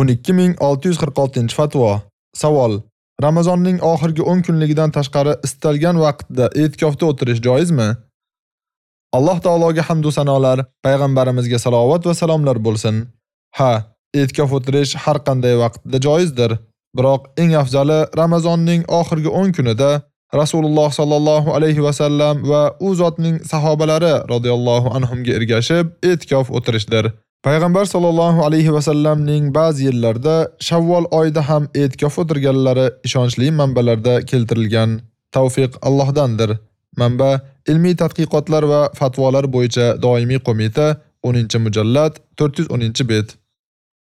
12646-fatvo. Savol: Ramazonning oxirgi 10 kunligidan tashqari istalgan vaqtda e'tikofda o'tirish joizmi? Alloh taologa hamd va sanolar, payg'ambarimizga salovat va salomlar bo'lsin. Ha, e'tikof o'tirish har qanday vaqtda joizdir. Biroq eng afzali Ramazonning oxirgi 10 kunida Rasululloh sallallohu alayhi va sallam va u zotning sahobalari radhiyallohu anhumga ergashib e'tikof o'tirishdir. Payg'ambar sallallohu alayhi vasallamning ba'zi yillarda Shavvol oyida ham e'tikof o'tirganlari ishonchli manbalarda keltirilgan. Tavfiq Allohdandir. Manba: Ilmiy tadqiqotlar va fatvolar bo'yicha doimiy qo'mita 10-mujallad 410-bet.